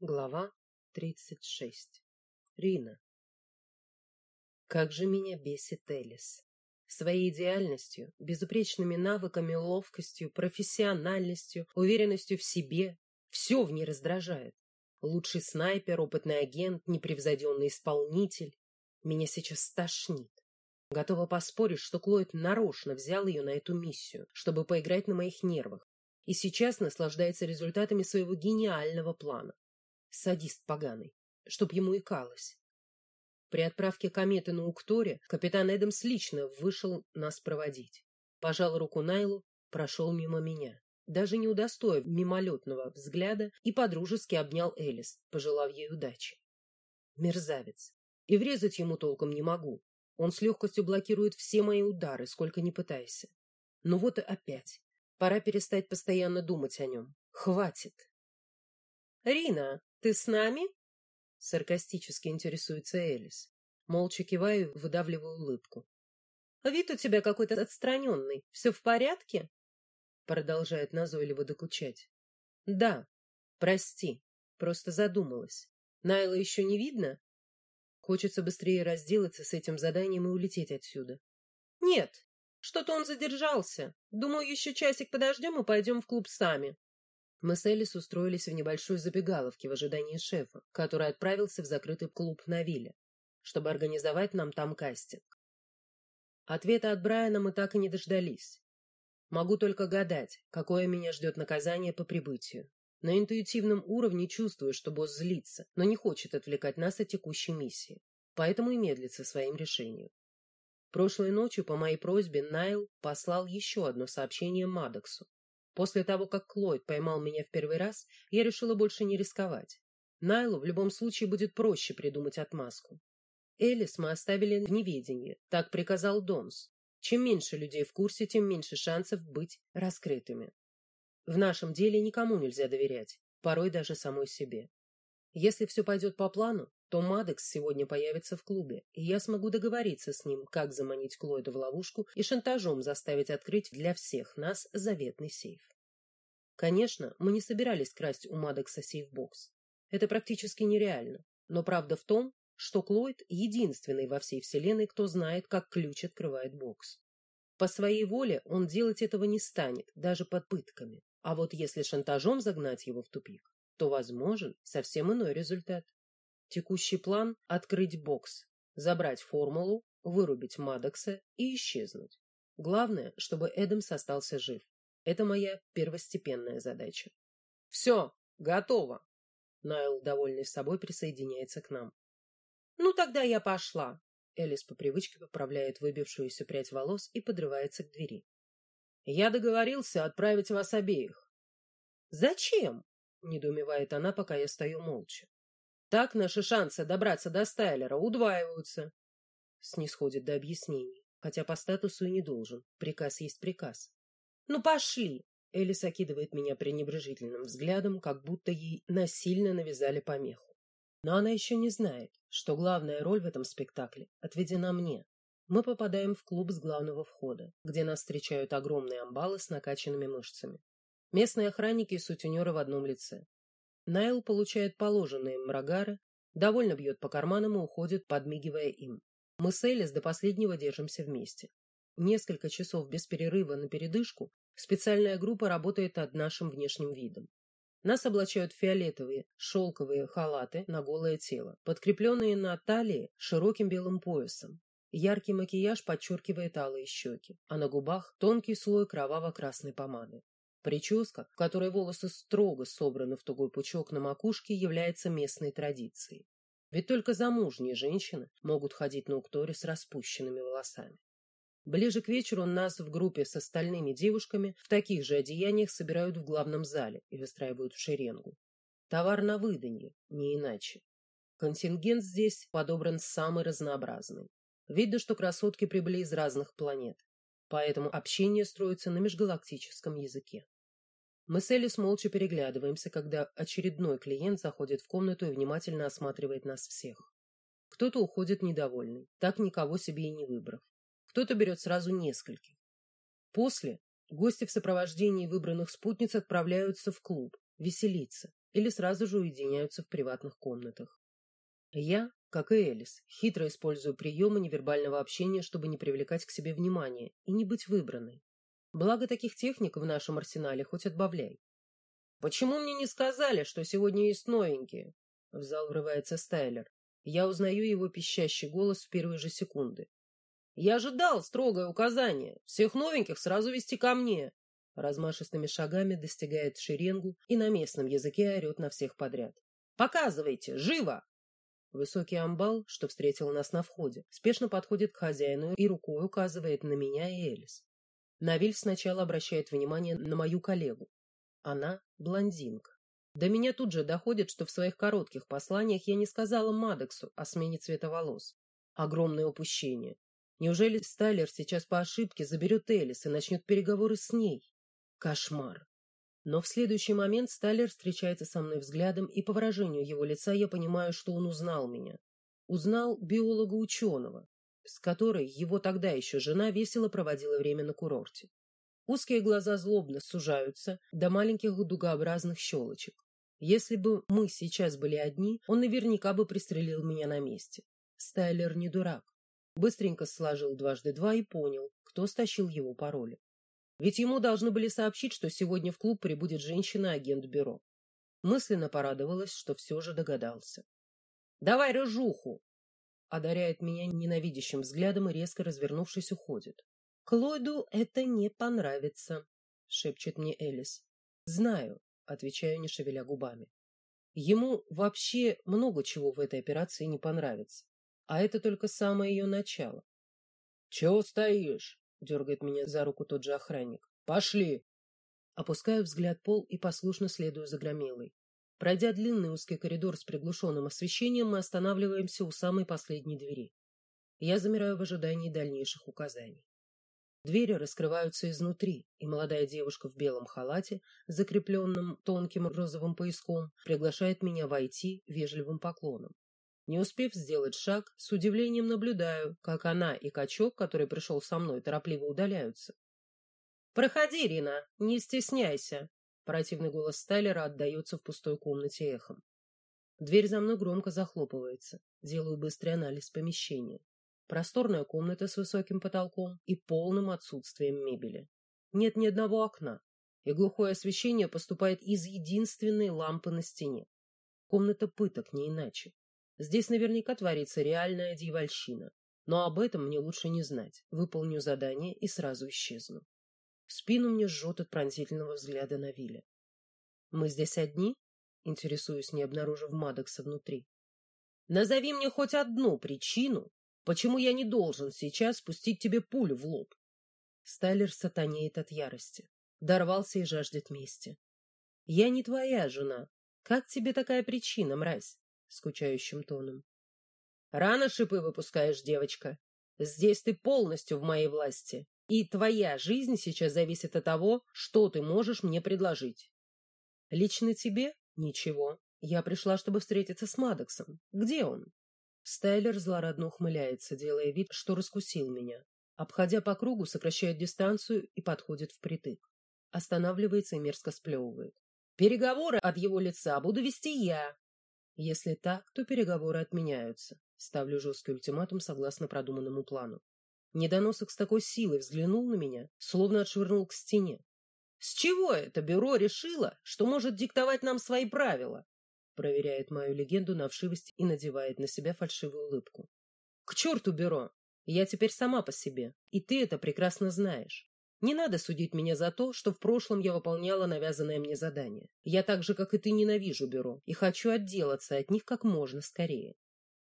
Глава 36. Рина. Как же меня бесит Элис. Своей идеальностью, безупречными навыками, ловкостью, профессиональностью, уверенностью в себе. Все в ней раздражает. Лучший снайпер, опытный агент, непревзойденный исполнитель. Меня сейчас стошнит. Готова поспорить, что Клойд нарочно взял ее на эту миссию, чтобы поиграть на моих нервах, и сейчас наслаждается результатами своего гениального плана. Садист поганый, чтоб ему икалось. При отправке кометы на Укторе капитан Эдамс лично вышел нас проводить. Пожал руку Найлу, прошел мимо меня, даже не удостоив мимолетного взгляда и подружески обнял Элис, пожелав ей удачи. Мерзавец. И врезать ему толком не могу. Он с легкостью блокирует все мои удары, сколько ни пытайся. Но вот и опять. Пора перестать постоянно думать о нем. Хватит. «Рина, ты с нами?» Саркастически интересуется Элис. Молча киваю и выдавливаю улыбку. «Вид у тебя какой-то отстраненный. Все в порядке?» Продолжает назойливо докучать. «Да. Прости. Просто задумалась. Найла еще не видно?» Хочется быстрее разделаться с этим заданием и улететь отсюда. «Нет, что-то он задержался. Думаю, еще часик подождем и пойдем в клуб сами. Мы с Элис устроились в небольшой забегаловке в ожидании шефа, который отправился в закрытый клуб на вилле, чтобы организовать нам там кастинг. Ответа от Брайана мы так и не дождались. Могу только гадать, какое меня ждет наказание по прибытию. На интуитивном уровне чувствую, что босс злится, но не хочет отвлекать нас от текущей миссии, поэтому и медлит со своим решением. Прошлой ночью по моей просьбе Найл послал еще одно сообщение Мадоксу, После того, как Клойд поймал меня в первый раз, я решила больше не рисковать. Найлу в любом случае будет проще придумать отмазку. Элис мы оставили в неведении, так приказал Донс. Чем меньше людей в курсе, тем меньше шансов быть раскрытыми. В нашем деле никому нельзя доверять, порой даже самой себе. Если все пойдет по плану, то Мадекс сегодня появится в клубе, и я смогу договориться с ним, как заманить Клойда в ловушку и шантажом заставить открыть для всех нас заветный сейф. Конечно, мы не собирались красть у Мадекса сейфбокс. Это практически нереально. Но правда в том, что Клойд единственный во всей вселенной, кто знает, как ключ открывает бокс. По своей воле он делать этого не станет, даже под пытками. А вот если шантажом загнать его в тупик, то возможен совсем иной результат. Текущий план – открыть бокс, забрать формулу, вырубить Мадокса и исчезнуть. Главное, чтобы Эдамс остался жив. Это моя первостепенная задача. Все, готово. Найл, довольный собой, присоединяется к нам. Ну тогда я пошла. Элис по привычке поправляет выбившуюся прядь волос и подрывается к двери. Я договорился отправить вас обеих. Зачем? недоумевает она, пока я стою молча. Так наши шансы добраться до Стайлера удваиваются. Снисходит до объяснений, хотя по статусу и не должен. Приказ есть приказ. Ну пошли. Элис окидывает меня пренебрежительным взглядом, как будто ей насильно навязали помеху. Но она еще не знает, что главная роль в этом спектакле отведена мне. Мы попадаем в клуб с главного входа, где нас встречают огромные амбалы с накачанными мышцами. Местные охранники и сутенеры в одном лице. Найл получает положенные им рогары, довольно бьет по карманам и уходит, подмигивая им. Мы с Элис до последнего держимся вместе. Несколько часов без перерыва на передышку специальная группа работает над нашим внешним видом. Нас облачают фиолетовые шелковые халаты на голое тело, подкрепленные на талии широким белым поясом. Яркий макияж подчеркивает алые щеки, а на губах тонкий слой кроваво-красной помады. Прическа, в которой волосы строго собраны в тугой пучок на макушке, является местной традицией. Ведь только замужние женщины могут ходить на укторе с распущенными волосами. Ближе к вечеру нас в группе с остальными девушками в таких же одеяниях собирают в главном зале и выстраивают в шеренгу. Товар на выданье, не иначе. Контингент здесь подобран самый разнообразный. Видно, что красотки прибыли из разных планет, поэтому общение строится на межгалактическом языке. Мы с Элис молча переглядываемся, когда очередной клиент заходит в комнату и внимательно осматривает нас всех. Кто-то уходит недовольный, так никого себе и не выбрав. Кто-то берет сразу нескольких. После гости в сопровождении выбранных спутниц отправляются в клуб, веселиться, или сразу же уединяются в приватных комнатах. Я, как и Элис, хитро использую приемы невербального общения, чтобы не привлекать к себе внимания и не быть выбранной. Благо таких техник в нашем арсенале хоть отбавляй. «Почему мне не сказали, что сегодня есть новенькие?» В зал врывается Стайлер. Я узнаю его пищащий голос в первые же секунды. «Я же дал строгое указание. Всех новеньких сразу вести ко мне!» Размашистыми шагами достигает шеренгу и на местном языке орет на всех подряд. «Показывайте! Живо!» Высокий амбал, что встретил нас на входе, спешно подходит к хозяину и рукой указывает на меня и Элис. Навиль сначала обращает внимание на мою коллегу. Она блондинка. До меня тут же доходит, что в своих коротких посланиях я не сказала Мадексу о смене цвета волос. Огромное упущение. Неужели Стайлер сейчас по ошибке заберет Элис и начнет переговоры с ней? Кошмар. Но в следующий момент Стайлер встречается со мной взглядом, и по выражению его лица я понимаю, что он узнал меня. Узнал биолога-ученого, с которой его тогда еще жена весело проводила время на курорте. Узкие глаза злобно сужаются до маленьких дугообразных щелочек. Если бы мы сейчас были одни, он наверняка бы пристрелил меня на месте. Стайлер не дурак. Быстренько сложил дважды два и понял, кто стащил его пароли. Ведь ему должны были сообщить, что сегодня в клуб прибудет женщина-агент бюро. Мысленно порадовалась, что все же догадался. «Давай рыжуху!» Одаряет меня ненавидящим взглядом и, резко развернувшись, уходит. «Клойду это не понравится», — шепчет мне Элис. «Знаю», — отвечаю, не шевеля губами. Ему вообще много чего в этой операции не понравится. А это только самое ее начало. «Чего стоишь?» — дергает меня за руку тот же охранник. «Пошли!» Опускаю взгляд пол и послушно следую за громилой. Пройдя длинный узкий коридор с приглушенным освещением, мы останавливаемся у самой последней двери. Я замираю в ожидании дальнейших указаний. Двери раскрываются изнутри, и молодая девушка в белом халате, закрепленном тонким розовым пояском, приглашает меня войти вежливым поклоном. Не успев сделать шаг, с удивлением наблюдаю, как она и качок, который пришел со мной, торопливо удаляются. «Проходи, Рина, не стесняйся!» Противный голос Стайлера отдается в пустой комнате эхом. Дверь за мной громко захлопывается. Делаю быстрый анализ помещения. Просторная комната с высоким потолком и полным отсутствием мебели. Нет ни одного окна, и глухое освещение поступает из единственной лампы на стене. Комната пыток, не иначе. Здесь наверняка творится реальная дьявольщина. Но об этом мне лучше не знать. Выполню задание и сразу исчезну. Спину мне жжет от пронзительного взгляда на Вилля. «Мы здесь одни?» — интересуюсь, не обнаружив Мадокса внутри. «Назови мне хоть одну причину, почему я не должен сейчас спустить тебе пулю в лоб». Стайлер сатанеет от ярости. Дорвался и жаждет мести. «Я не твоя жена. Как тебе такая причина, мразь?» скучающим тоном. Рано шипы выпускаешь, девочка. Здесь ты полностью в моей власти, и твоя жизнь сейчас зависит от того, что ты можешь мне предложить. Лично тебе ничего. Я пришла, чтобы встретиться с Мадоксом. Где он? Стайлер злорадно ухмыляется, делая вид, что раскусил меня. Обходя по кругу, сокращает дистанцию и подходит впритык. Останавливается и мерзко сплевывает. Переговоры от его лица буду вести я, если так, то переговоры отменяются. Ставлю жесткий ультиматум согласно продуманному плану. Недоносок с такой силой взглянул на меня, словно отшвырнул к стене. «С чего это бюро решило, что может диктовать нам свои правила?» Проверяет мою легенду на вшивость и надевает на себя фальшивую улыбку. «К черту бюро! Я теперь сама по себе, и ты это прекрасно знаешь. Не надо судить меня за то, что в прошлом я выполняла навязанное мне задание. Я так же, как и ты, ненавижу бюро и хочу отделаться от них как можно скорее.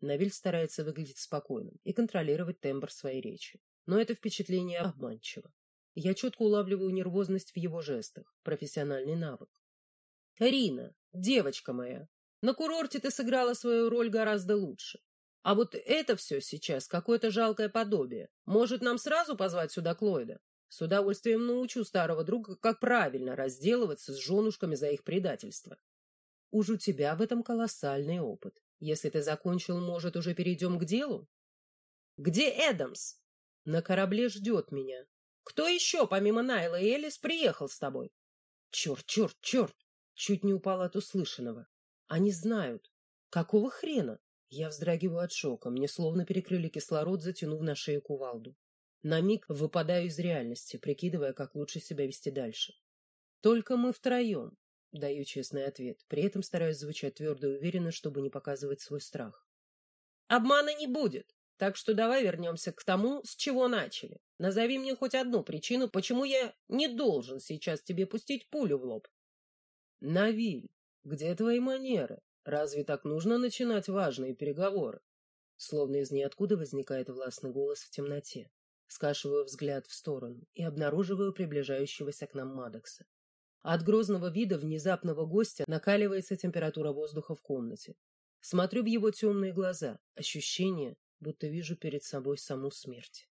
Навиль старается выглядеть спокойным и контролировать тембр своей речи. Но это впечатление обманчиво. Я четко улавливаю нервозность в его жестах, профессиональный навык. «Рина, девочка моя, на курорте ты сыграла свою роль гораздо лучше. А вот это все сейчас какое-то жалкое подобие. Может, нам сразу позвать сюда Клойда? С удовольствием научу старого друга, как правильно разделываться с женушками за их предательство. Уж у тебя в этом колоссальный опыт. Если ты закончил, может, уже перейдем к делу? Где Эдамс? На корабле ждет меня. Кто еще, помимо Найла и Элис, приехал с тобой? Черт, черт, черт! Чуть не упал от услышанного. Они знают. Какого хрена? Я вздрагиваю от шока. Мне словно перекрыли кислород, затянув на шею кувалду. На миг выпадаю из реальности, прикидывая, как лучше себя вести дальше. Только мы втроем, даю честный ответ. При этом стараюсь звучать твердо и уверенно, чтобы не показывать свой страх. Обмана не будет. Так что давай вернемся к тому, с чего начали. Назови мне хоть одну причину, почему я не должен сейчас тебе пустить пулю в лоб. Навиль, где твои манеры? Разве так нужно начинать важные переговоры? Словно из ниоткуда возникает властный голос в темноте. Скашиваю взгляд в сторону и обнаруживаю приближающегося к нам Мадокса. От грозного вида внезапного гостя накаливается температура воздуха в комнате. Смотрю в его темные глаза, ощущение, будто вижу перед собой саму смерть.